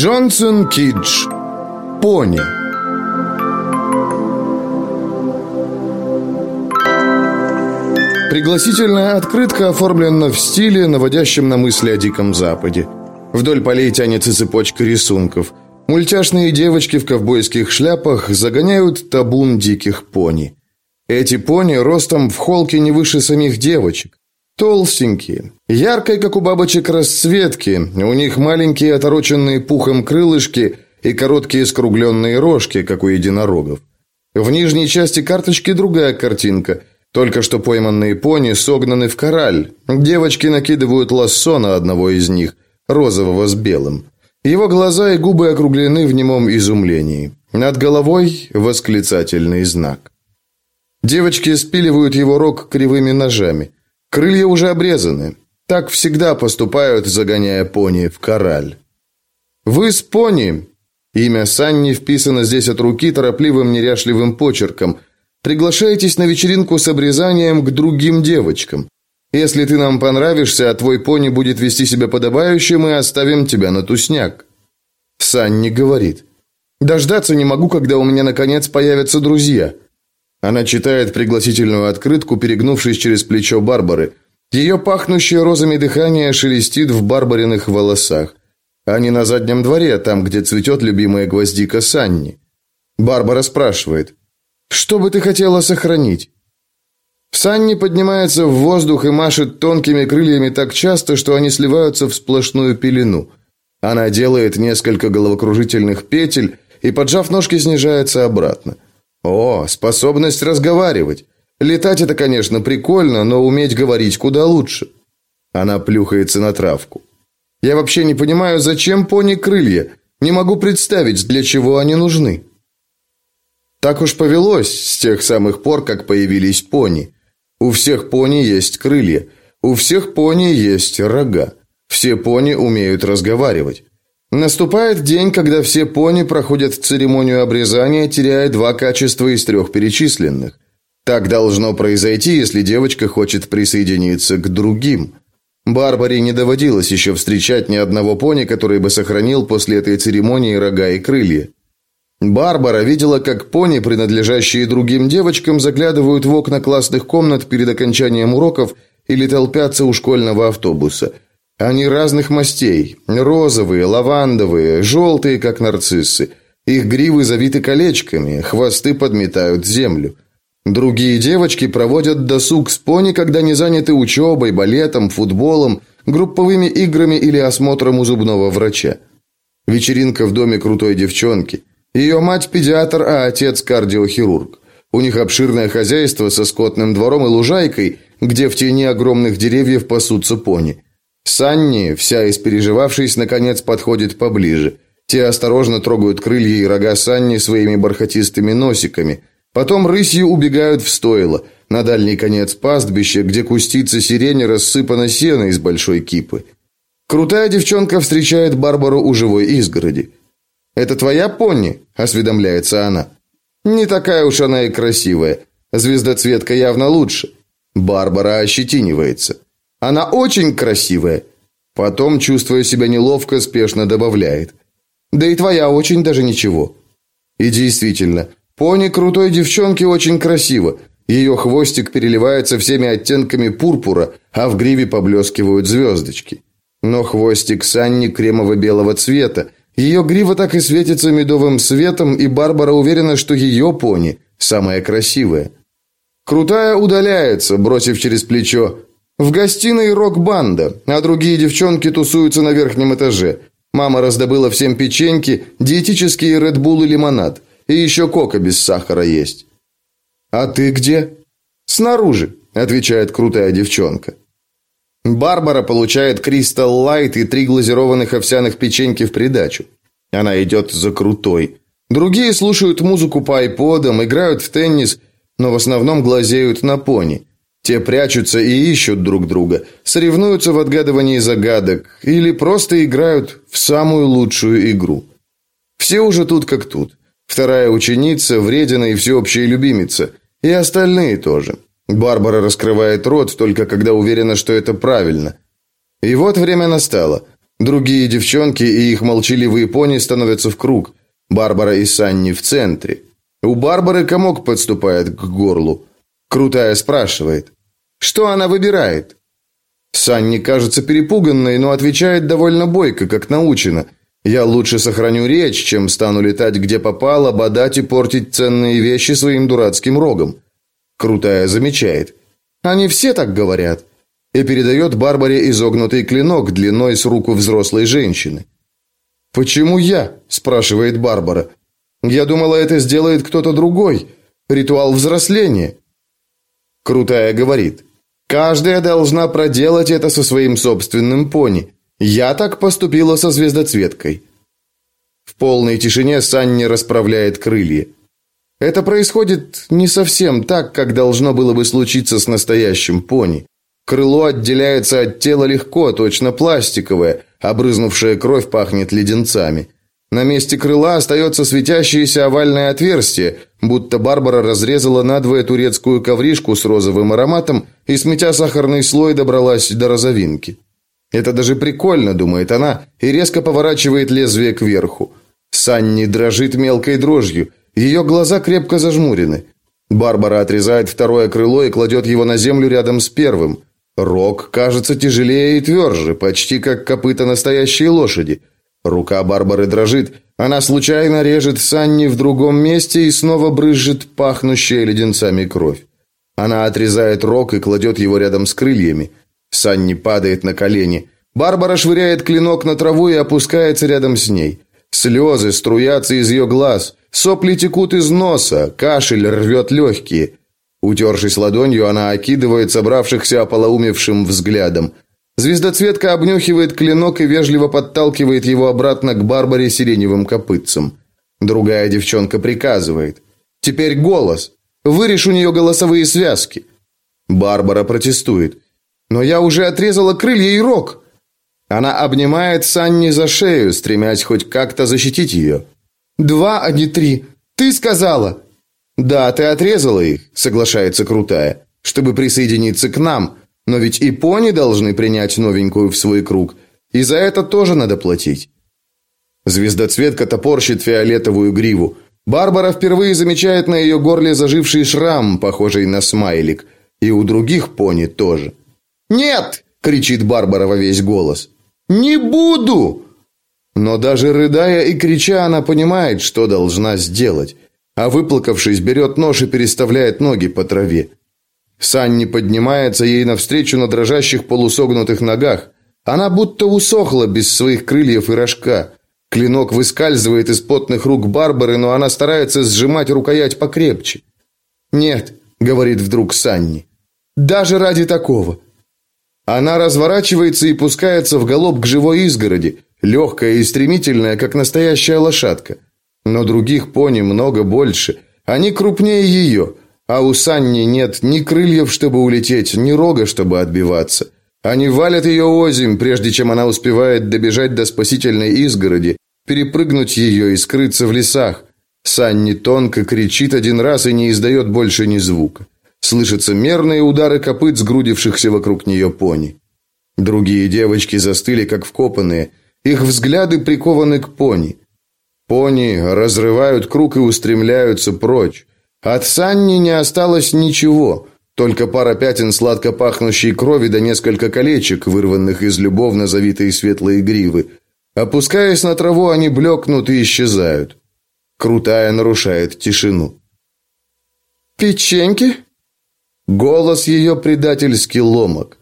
Джонсон Кидж. Пони. Пригласительная открытка оформлена в стиле, наводящем на мысли о Диком Западе. Вдоль полей тянется цепочка рисунков. Мультяшные девочки в ковбойских шляпах загоняют табун диких пони. Эти пони ростом в холке не выше самих девочек. Толстенькие, яркой, как у бабочек, расцветки, у них маленькие отороченные пухом крылышки и короткие скругленные рожки, как у единорогов. В нижней части карточки другая картинка – только что пойманные пони согнаны в кораль. Девочки накидывают лассо на одного из них, розового с белым. Его глаза и губы округлены в немом изумлении. Над головой восклицательный знак. Девочки спиливают его рог кривыми ножами. Крылья уже обрезаны. Так всегда поступают, загоняя пони в кораль. «Вы с пони!» Имя Санни вписано здесь от руки торопливым неряшливым почерком – Приглашаетесь на вечеринку с обрезанием к другим девочкам. Если ты нам понравишься, а твой пони будет вести себя подобающе, мы оставим тебя на тусняк». Санни говорит. «Дождаться не могу, когда у меня наконец появятся друзья». Она читает пригласительную открытку, перегнувшись через плечо Барбары. Ее пахнущее розами дыхание шелестит в Барбариных волосах. Они на заднем дворе, там, где цветет любимая гвоздика Санни. Барбара спрашивает. Что бы ты хотела сохранить? Санни поднимается в воздух и машет тонкими крыльями так часто, что они сливаются в сплошную пелену. Она делает несколько головокружительных петель и, поджав ножки, снижается обратно. О, способность разговаривать. Летать это, конечно, прикольно, но уметь говорить куда лучше. Она плюхается на травку. Я вообще не понимаю, зачем пони крылья. Не могу представить, для чего они нужны. Так уж повелось с тех самых пор, как появились пони. У всех пони есть крылья, у всех пони есть рога. Все пони умеют разговаривать. Наступает день, когда все пони проходят церемонию обрезания, теряя два качества из трех перечисленных. Так должно произойти, если девочка хочет присоединиться к другим. Барбаре не доводилось еще встречать ни одного пони, который бы сохранил после этой церемонии рога и крылья. Барбара видела, как пони, принадлежащие другим девочкам, заглядывают в окна классных комнат перед окончанием уроков или толпятся у школьного автобуса. Они разных мастей: розовые, лавандовые, желтые, как нарциссы. Их гривы завиты колечками, хвосты подметают землю. Другие девочки проводят досуг с пони, когда не заняты учебой, балетом, футболом, групповыми играми или осмотром у зубного врача. Вечеринка в доме крутой девчонки. Ее мать педиатр, а отец кардиохирург. У них обширное хозяйство со скотным двором и лужайкой, где в тени огромных деревьев пасутся пони. Санни, вся испереживавшись, наконец подходит поближе. Те осторожно трогают крылья и рога Санни своими бархатистыми носиками. Потом рысью убегают в стойло, на дальний конец пастбища, где кустится сирень и рассыпано сено из большой кипы. Крутая девчонка встречает Барбару у живой изгороди. «Это твоя пони?» – осведомляется она. «Не такая уж она и красивая. Звездоцветка явно лучше». Барбара ощетинивается. «Она очень красивая». Потом, чувствуя себя неловко, спешно добавляет. «Да и твоя очень даже ничего». И действительно, пони крутой девчонки очень красиво. Ее хвостик переливается всеми оттенками пурпура, а в гриве поблескивают звездочки. Но хвостик Санни кремово-белого цвета, ее грива так и светится медовым светом, и Барбара уверена, что ее пони самая красивая. Крутая удаляется, бросив через плечо. В гостиной рок-банда, а другие девчонки тусуются на верхнем этаже. Мама раздобыла всем печеньки, диетические Bull и лимонад. И еще кока без сахара есть. «А ты где?» «Снаружи», — отвечает крутая девчонка. Барбара получает Кристал Лайт и три глазированных овсяных печеньки в придачу. Она идет за крутой. Другие слушают музыку по айподам, играют в теннис, но в основном глазеют на пони. Те прячутся и ищут друг друга, соревнуются в отгадывании загадок или просто играют в самую лучшую игру. Все уже тут как тут. Вторая ученица, вредина и всеобщая любимица. И остальные тоже. Барбара раскрывает рот только когда уверена, что это правильно. И вот время настало. Другие девчонки и их молчаливые пони становятся в круг. Барбара и Санни в центре. У Барбары комок подступает к горлу. Крутая спрашивает. «Что она выбирает?» Санни кажется перепуганной, но отвечает довольно бойко, как научена. «Я лучше сохраню речь, чем стану летать где попало, бодать и портить ценные вещи своим дурацким рогом». Крутая замечает. «Они все так говорят». И передает Барбаре изогнутый клинок длиной с руку взрослой женщины. «Почему я?» – спрашивает Барбара. «Я думала, это сделает кто-то другой. Ритуал взросления». Крутая говорит. «Каждая должна проделать это со своим собственным пони. Я так поступила со звездоцветкой». В полной тишине Санни расправляет крылья. Это происходит не совсем так, как должно было бы случиться с настоящим пони. Крыло отделяется от тела легко, точно пластиковое, Обрызнувшая кровь пахнет леденцами. На месте крыла остается светящееся овальное отверстие, будто Барбара разрезала надвое турецкую ковришку с розовым ароматом и, сметя сахарный слой, добралась до розовинки. Это даже прикольно, думает она, и резко поворачивает лезвие кверху. Санни дрожит мелкой дрожью, ее глаза крепко зажмурены. Барбара отрезает второе крыло и кладет его на землю рядом с первым. Рог кажется тяжелее и тверже, почти как копыта настоящей лошади. Рука Барбары дрожит. Она случайно режет Санни в другом месте и снова брызжет пахнущая леденцами кровь. Она отрезает рог и кладет его рядом с крыльями. Санни падает на колени. Барбара швыряет клинок на траву и опускается рядом с ней. Слезы струятся из ее глаз, сопли текут из носа, кашель рвет легкие. Утершись ладонью, она окидывает собравшихся ополоумевшим взглядом. Звездоцветка обнюхивает клинок и вежливо подталкивает его обратно к Барбаре сиреневым копытцем. Другая девчонка приказывает. «Теперь голос. Вырежь у нее голосовые связки». Барбара протестует. «Но я уже отрезала крылья и рог». Она обнимает Санни за шею, стремясь хоть как-то защитить ее. «Два, а не три. Ты сказала!» «Да, ты отрезала их», — соглашается Крутая, «чтобы присоединиться к нам. Но ведь и пони должны принять новенькую в свой круг. И за это тоже надо платить». Звездоцветка топорщит фиолетовую гриву. Барбара впервые замечает на ее горле заживший шрам, похожий на смайлик. И у других пони тоже. «Нет!» — кричит Барбара во весь голос. «Не буду!» Но даже рыдая и крича, она понимает, что должна сделать а выплакавшись, берет нож и переставляет ноги по траве. Санни поднимается ей навстречу на дрожащих полусогнутых ногах. Она будто усохла без своих крыльев и рожка. Клинок выскальзывает из потных рук Барбары, но она старается сжимать рукоять покрепче. «Нет», — говорит вдруг Санни, — «даже ради такого». Она разворачивается и пускается в галоп к живой изгороди, легкая и стремительная, как настоящая лошадка. Но других пони много больше. Они крупнее ее, а у Санни нет ни крыльев, чтобы улететь, ни рога, чтобы отбиваться. Они валят ее озимь, прежде чем она успевает добежать до спасительной изгороди, перепрыгнуть ее и скрыться в лесах. Санни тонко кричит один раз и не издает больше ни звука. Слышатся мерные удары копыт сгрудившихся вокруг нее пони. Другие девочки застыли, как вкопанные. Их взгляды прикованы к пони. Пони разрывают круг и устремляются прочь. От Санни не осталось ничего, только пара пятен сладко пахнущей крови да несколько колечек, вырванных из любовно завитой светлой гривы. Опускаясь на траву, они блекнут и исчезают. Крутая нарушает тишину. «Печеньки?» Голос ее предательски ломок.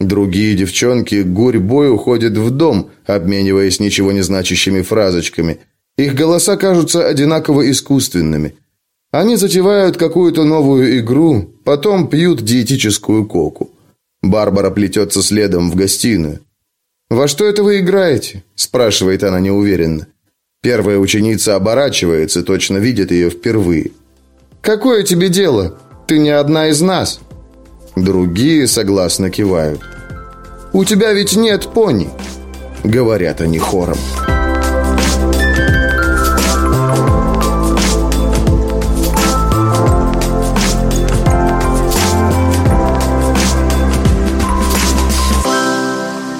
Другие девчонки гурьбой уходят в дом, обмениваясь ничего не значащими фразочками – их голоса кажутся одинаково искусственными. Они затевают какую-то новую игру, потом пьют диетическую коку. Барбара плетется следом в гостиную. «Во что это вы играете?» – спрашивает она неуверенно. Первая ученица оборачивается, точно видит ее впервые. «Какое тебе дело? Ты не одна из нас». Другие согласно кивают. «У тебя ведь нет пони», — говорят они хором. «Хором».